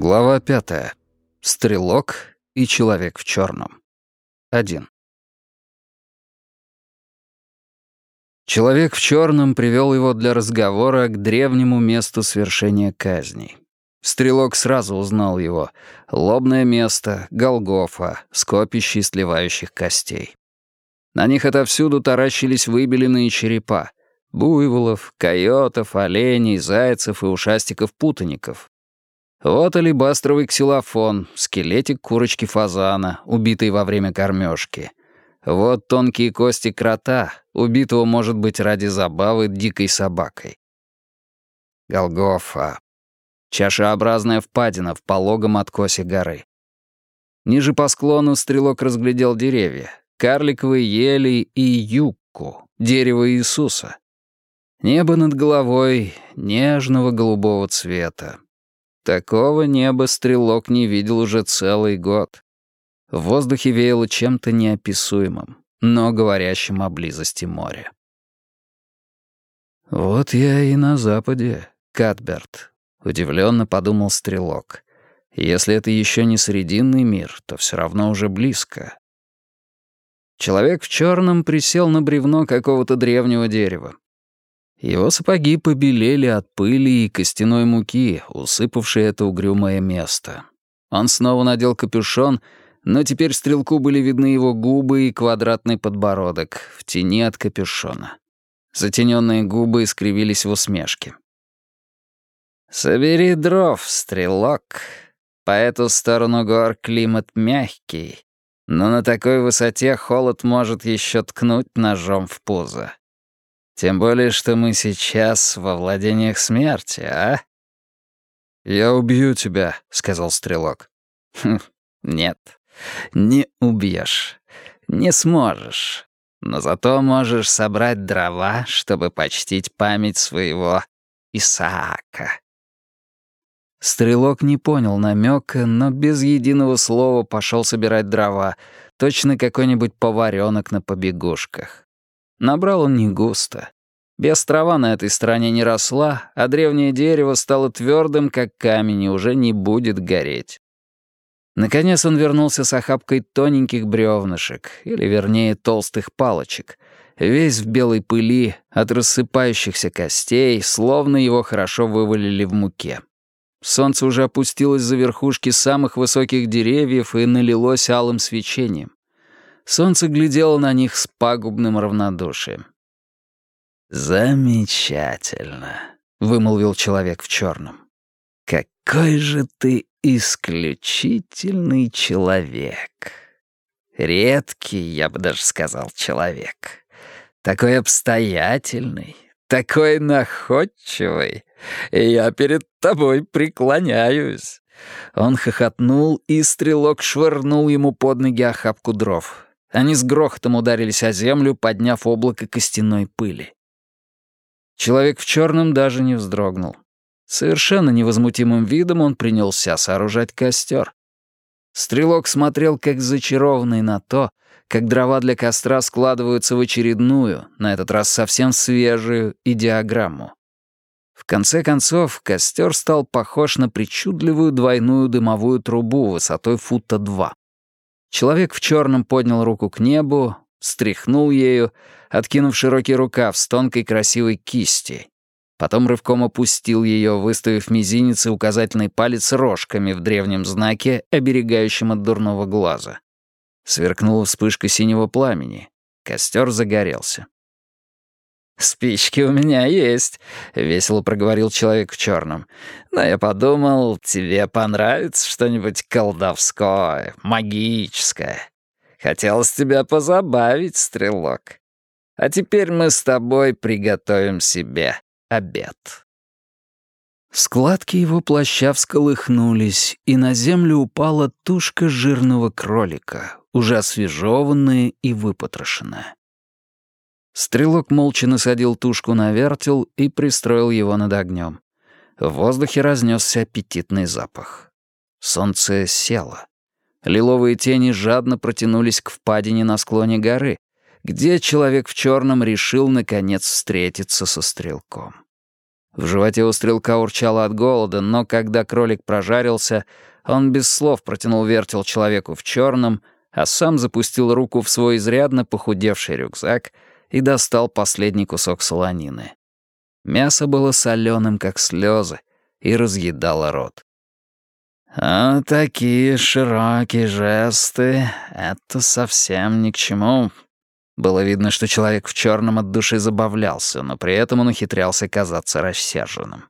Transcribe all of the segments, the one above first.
Глава пятая. Стрелок и человек в черном. Один. Человек в черном привел его для разговора к древнему месту свершения казней. Стрелок сразу узнал его. Лобное место, Голгофа, скопище сливающих костей. На них отовсюду таращились выбеленные черепа. Буйволов, койотов, оленей, зайцев и ушастиков-путаников, вот алебастровый ксилофон, скелетик курочки-фазана, убитый во время кормежки. Вот тонкие кости крота, убитого, может быть, ради забавы дикой собакой. Голгофа. Чашеобразная впадина в пологом откосе горы. Ниже по склону стрелок разглядел деревья. Карликовые ели и юкку, дерево Иисуса. Небо над головой нежного голубого цвета. Такого неба стрелок не видел уже целый год. В воздухе веяло чем-то неописуемым, но говорящим о близости моря. «Вот я и на западе, Катберт», — удивленно подумал стрелок. «Если это еще не срединный мир, то все равно уже близко». Человек в черном присел на бревно какого-то древнего дерева. Его сапоги побелели от пыли и костяной муки, усыпавшей это угрюмое место. Он снова надел капюшон, но теперь стрелку были видны его губы и квадратный подбородок в тени от капюшона. Затененные губы искривились в усмешке. «Собери дров, стрелок. По эту сторону гор климат мягкий, но на такой высоте холод может еще ткнуть ножом в пузо. Тем более, что мы сейчас во владениях смерти, а?» «Я убью тебя», — сказал Стрелок. «Хм, «Нет, не убьешь. Не сможешь. Но зато можешь собрать дрова, чтобы почтить память своего Исаака». Стрелок не понял намека, но без единого слова пошел собирать дрова, точно какой-нибудь поваренок на побегушках. Набрал он не густо. Без трава на этой стороне не росла, а древнее дерево стало твердым, как камень, и уже не будет гореть. Наконец он вернулся с охапкой тоненьких бревнышек, или вернее толстых палочек, весь в белой пыли, от рассыпающихся костей, словно его хорошо вывалили в муке. Солнце уже опустилось за верхушки самых высоких деревьев и налилось алым свечением. Солнце глядело на них с пагубным равнодушием. «Замечательно», — вымолвил человек в черном. «Какой же ты исключительный человек. Редкий, я бы даже сказал, человек. Такой обстоятельный, такой находчивый. Я перед тобой преклоняюсь». Он хохотнул, и стрелок швырнул ему под ноги охапку дров. Они с грохотом ударились о землю, подняв облако костяной пыли. Человек в черном даже не вздрогнул. Совершенно невозмутимым видом он принялся сооружать костер. Стрелок смотрел как зачарованный на то, как дрова для костра складываются в очередную, на этот раз совсем свежую, идеограмму. В конце концов, костер стал похож на причудливую двойную дымовую трубу высотой фута два. Человек в черном поднял руку к небу, встряхнул ею, откинув широкий рукав с тонкой красивой кисти. Потом рывком опустил ее, выставив мизинец и указательный палец рожками в древнем знаке, оберегающем от дурного глаза. Сверкнула вспышка синего пламени. Костер загорелся. «Спички у меня есть», — весело проговорил человек в черном. «Но я подумал, тебе понравится что-нибудь колдовское, магическое. Хотелось тебя позабавить, стрелок. А теперь мы с тобой приготовим себе обед». Складки его плаща всколыхнулись, и на землю упала тушка жирного кролика, уже освежеванная и выпотрошенная. Стрелок молча насадил тушку на вертел и пристроил его над огнем. В воздухе разнесся аппетитный запах. Солнце село. Лиловые тени жадно протянулись к впадине на склоне горы, где человек в черном решил, наконец, встретиться со стрелком. В животе у стрелка урчало от голода, но когда кролик прожарился, он без слов протянул вертел человеку в черном, а сам запустил руку в свой изрядно похудевший рюкзак и достал последний кусок солонины. Мясо было соленым, как слезы, и разъедало рот. «А такие широкие жесты — это совсем ни к чему». Было видно, что человек в черном от души забавлялся, но при этом он ухитрялся казаться рассерженным.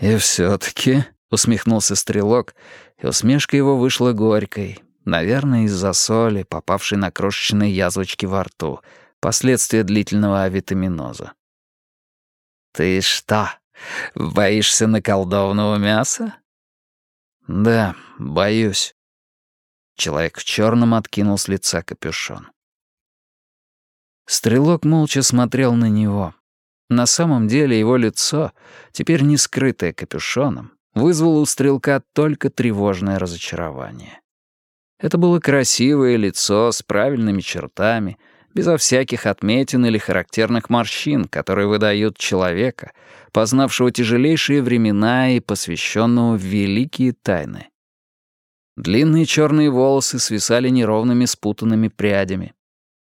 «И все-таки», — усмехнулся стрелок, и усмешка его вышла горькой, наверное, из-за соли, попавшей на крошечные язвочки во рту, последствия длительного авитаминоза. «Ты что, боишься наколдованного мяса?» «Да, боюсь». Человек в черном откинул с лица капюшон. Стрелок молча смотрел на него. На самом деле его лицо, теперь не скрытое капюшоном, вызвало у стрелка только тревожное разочарование. Это было красивое лицо с правильными чертами, безо всяких отметин или характерных морщин, которые выдают человека, познавшего тяжелейшие времена и посвященного в великие тайны. Длинные черные волосы свисали неровными спутанными прядями.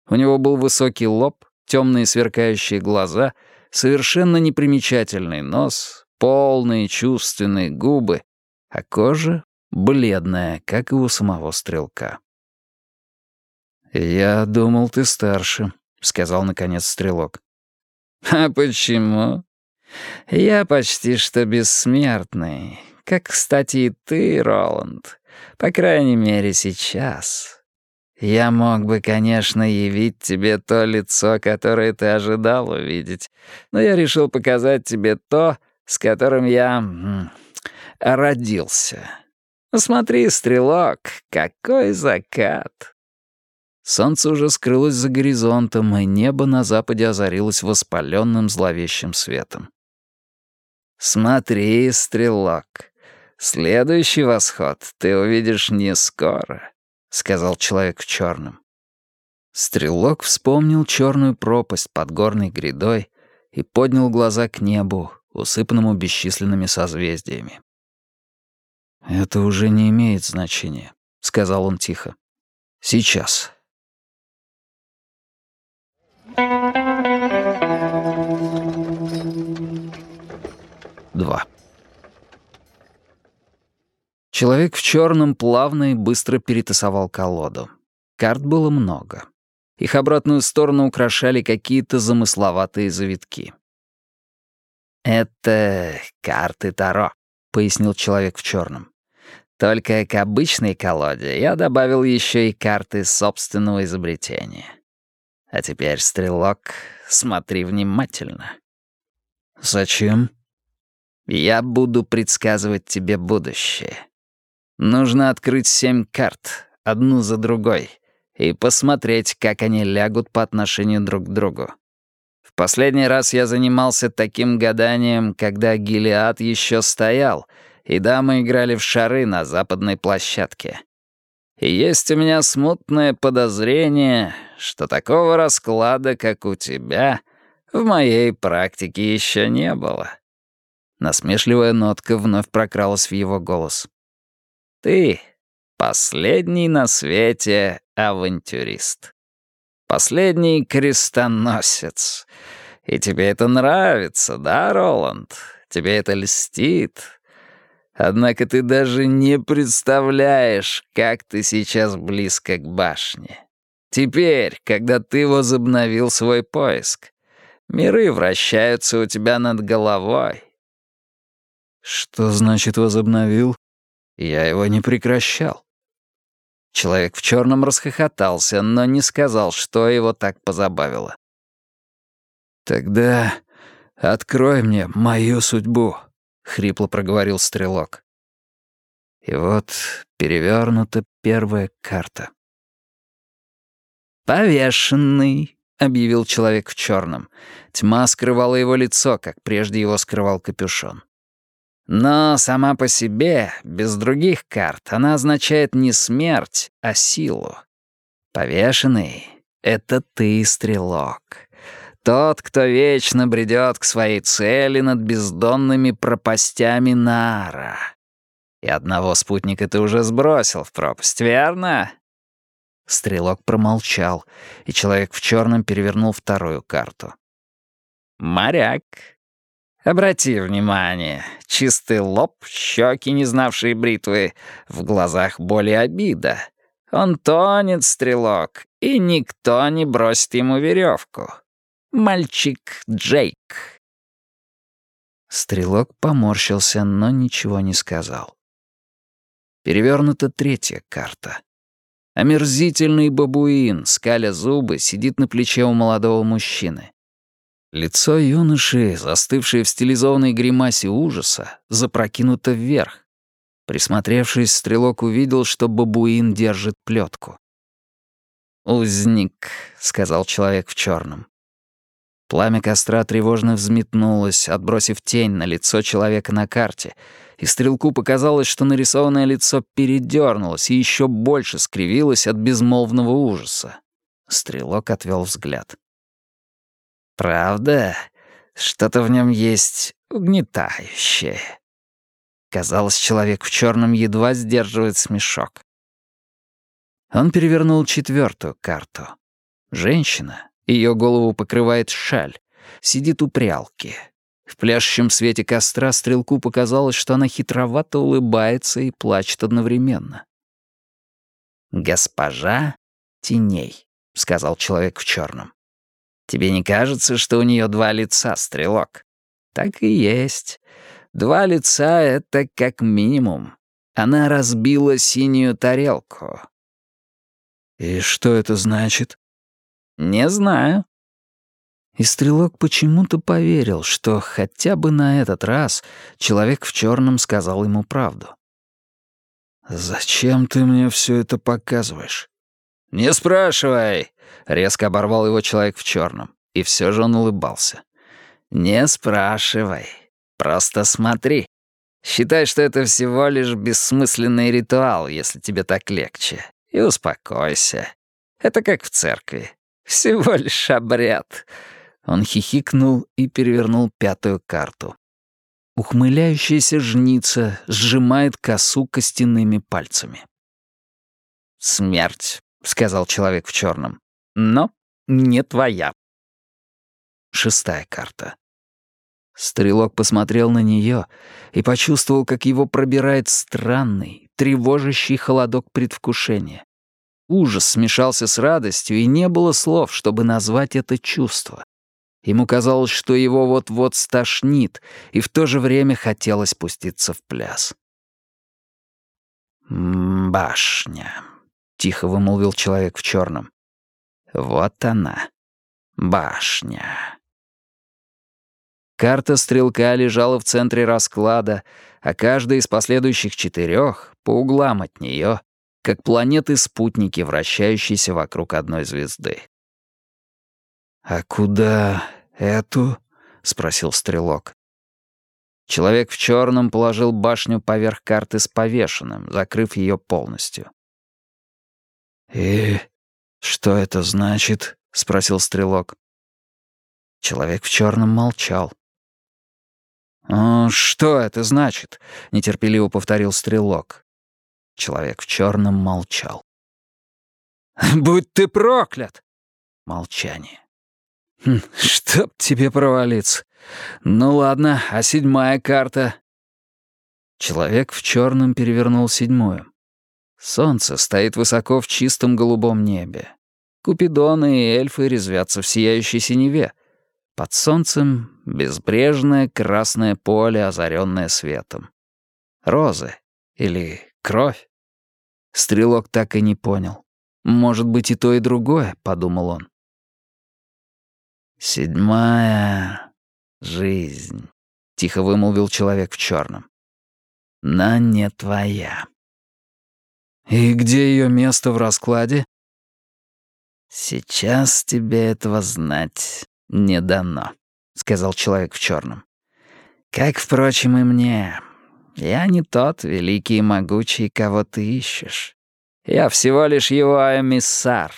У него был высокий лоб, темные сверкающие глаза, совершенно непримечательный нос, полные чувственные губы, а кожа бледная, как и у самого стрелка. «Я думал, ты старше», — сказал наконец стрелок. «А почему? Я почти что бессмертный, как, кстати, и ты, Роланд, по крайней мере, сейчас. Я мог бы, конечно, явить тебе то лицо, которое ты ожидал увидеть, но я решил показать тебе то, с которым я родился. Смотри, стрелок, какой закат!» Солнце уже скрылось за горизонтом, и небо на западе озарилось воспаленным зловещим светом. «Смотри, стрелок, следующий восход ты увидишь не скоро», — сказал человек в черном. Стрелок вспомнил черную пропасть под горной грядой и поднял глаза к небу, усыпанному бесчисленными созвездиями. «Это уже не имеет значения», — сказал он тихо. «Сейчас». 2. Человек в черном плавно и быстро перетасовал колоду. Карт было много. Их обратную сторону украшали какие-то замысловатые завитки. «Это карты Таро», — пояснил человек в черном. «Только к обычной колоде я добавил еще и карты собственного изобретения. А теперь, стрелок, смотри внимательно». «Зачем?» «Я буду предсказывать тебе будущее. Нужно открыть семь карт, одну за другой, и посмотреть, как они лягут по отношению друг к другу. В последний раз я занимался таким гаданием, когда Гелиад еще стоял, и дамы играли в шары на западной площадке. И есть у меня смутное подозрение, что такого расклада, как у тебя, в моей практике еще не было». Насмешливая нотка вновь прокралась в его голос. «Ты — последний на свете авантюрист. Последний крестоносец. И тебе это нравится, да, Роланд? Тебе это льстит?» Однако ты даже не представляешь, как ты сейчас близко к башне. Теперь, когда ты возобновил свой поиск, миры вращаются у тебя над головой. Что значит возобновил? Я его не прекращал. Человек в черном расхохотался, но не сказал, что его так позабавило. «Тогда открой мне мою судьбу», — хрипло проговорил стрелок. И вот перевернута первая карта. «Повешенный», — объявил человек в черном. Тьма скрывала его лицо, как прежде его скрывал капюшон. Но сама по себе, без других карт, она означает не смерть, а силу. Повешенный — это ты, стрелок. Тот, кто вечно бредет к своей цели над бездонными пропастями Нара. И одного спутника ты уже сбросил в пропасть, верно? Стрелок промолчал, и человек в черном перевернул вторую карту. «Моряк. Обрати внимание. Чистый лоб, щеки, не знавшие бритвы, в глазах боли обида. Он тонет, стрелок, и никто не бросит ему веревку. Мальчик Джейк». Стрелок поморщился, но ничего не сказал. Перевернута третья карта. Омерзительный бабуин, скаля зубы, сидит на плече у молодого мужчины. Лицо юноши, застывшее в стилизованной гримасе ужаса, запрокинуто вверх. Присмотревшись, стрелок увидел, что бабуин держит плетку. «Узник», — сказал человек в черном. Пламя костра тревожно взметнулось, отбросив тень на лицо человека на карте, и стрелку показалось, что нарисованное лицо передернулось и еще больше скривилось от безмолвного ужаса. Стрелок отвел взгляд. «Правда? Что-то в нем есть угнетающее». Казалось, человек в черном едва сдерживает смешок. Он перевернул четвертую карту. Женщина, ее голову покрывает шаль, сидит у прялки, в пляшущем свете костра стрелку показалось, что она хитровато улыбается и плачет одновременно. «Госпожа теней», — сказал человек в черном. «Тебе не кажется, что у нее два лица, стрелок?» «Так и есть. Два лица — это как минимум. Она разбила синюю тарелку». «И что это значит?» «Не знаю. И стрелок почему-то поверил, что хотя бы на этот раз человек в черном сказал ему правду. «Зачем ты мне все это показываешь?» «Не спрашивай!» — резко оборвал его человек в черном, и все же он улыбался. «Не спрашивай. Просто смотри. Считай, что это всего лишь бессмысленный ритуал, если тебе так легче. И успокойся. Это как в церкви. Всего лишь обряд. Он хихикнул и перевернул пятую карту. Ухмыляющаяся жница сжимает косу костяными пальцами. «Смерть», — сказал человек в черном, — «но не твоя». Шестая карта. Стрелок посмотрел на нее и почувствовал, как его пробирает странный, тревожащий холодок предвкушения. Ужас смешался с радостью, и не было слов, чтобы назвать это чувство. Ему казалось, что его вот-вот стошнит, и в то же время хотелось пуститься в пляс. «Башня», — тихо вымолвил человек в черном. «Вот она, башня». Карта стрелка лежала в центре расклада, а каждая из последующих четырех, по углам от нее, как планеты-спутники, вращающиеся вокруг одной звезды. «А куда эту?» — спросил стрелок. Человек в черном положил башню поверх карты с повешенным, закрыв ее полностью. «И что это значит?» — спросил стрелок. Человек в черном молчал. «Что это значит?» — нетерпеливо повторил стрелок. Человек в черном молчал. «Будь ты проклят!» Молчание. Хм, «Чтоб тебе провалиться. Ну ладно, а седьмая карта?» Человек в черном перевернул седьмую. Солнце стоит высоко в чистом голубом небе. Купидоны и эльфы резвятся в сияющей синеве. Под солнцем безбрежное красное поле, озаренное светом. Розы или кровь? Стрелок так и не понял. «Может быть, и то, и другое», — подумал он. «Седьмая жизнь», — тихо вымолвил человек в черном. «Но не твоя». «И где ее место в раскладе?» «Сейчас тебе этого знать не дано», — сказал человек в черном. «Как, впрочем, и мне. Я не тот великий и могучий, кого ты ищешь. Я всего лишь его эмиссар,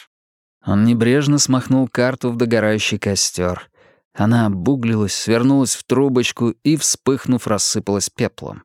он небрежно смахнул карту в догорающий костер Она обуглилась, свернулась в трубочку и, вспыхнув, рассыпалась пеплом.